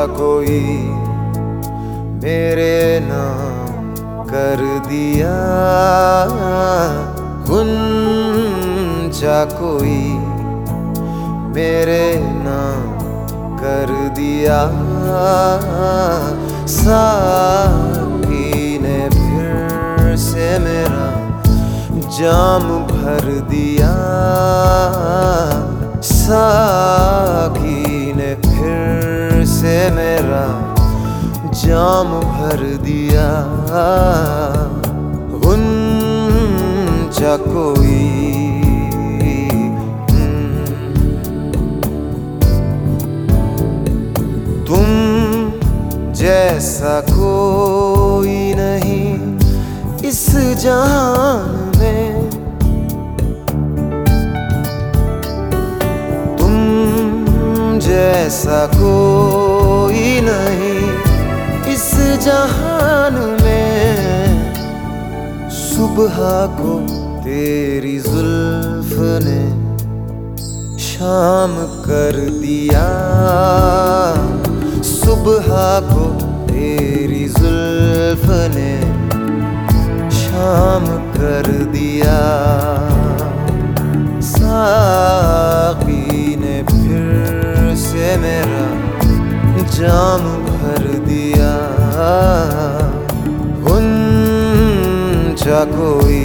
गुंजा कोई मेरे नाम कर दिया। गुंजा कोई मेरे नाम कर दिया। साकी ने फिर से मेरा जाम भर दिया। जाम भर दिया। गुंजा कोई। तुम जैसा कोई नहीं इस जहान में। तुम जैसा कोई नहीं जहान में सुबह को तेरी जुल्फ ने शाम कर दिया। सुबह को तेरी जुल्फ ने शाम कर दिया। साकी ने फिर से मेरा जाम गुंजा कोई।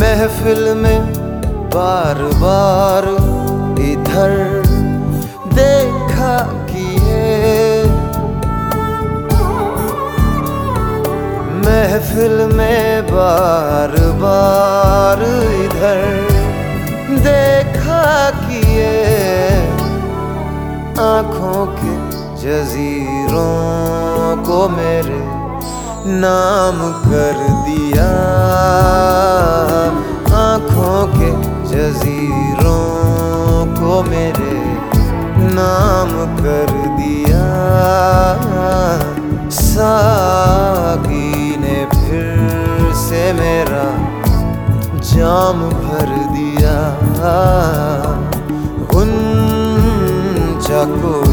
महफिल में बार बार इधर महफिल में बार बार इधर देखा किए आँखों के जजीरों को मेरे नाम कर दिया। आँखों के जजीरों मेरा जाम भर दिया। उन कोई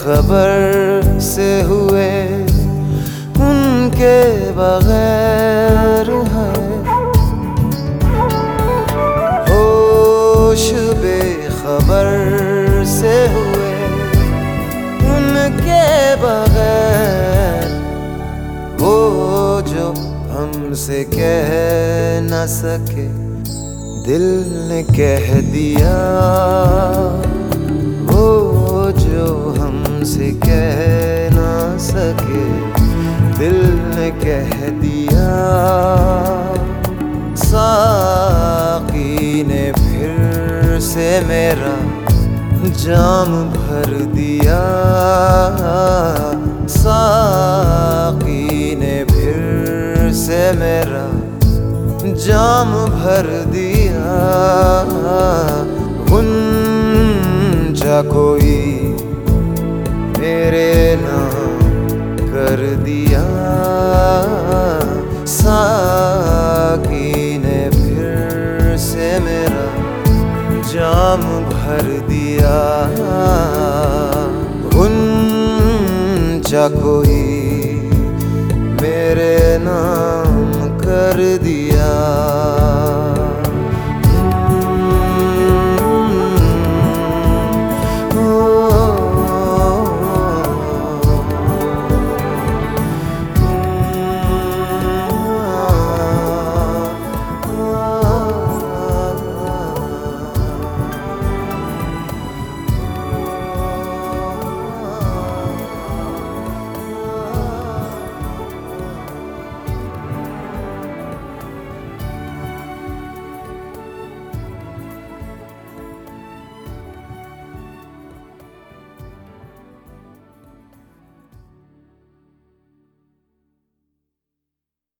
बेखबर से हुए उनके बगैर है। होश बेखबर से हुए उनके बगैर। वो जो हमसे कह न सके, दिल ने कह दिया। हमसे कह ना सके, दिल ने कह दिया। साकी ने फिर से मेरा जाम भर दिया। साकी ने फिर से मेरा जाम भर दिया। कोई मेरे नाम कर दिया। साकी ने फिर से मेरा जाम भर दिया। उन कोई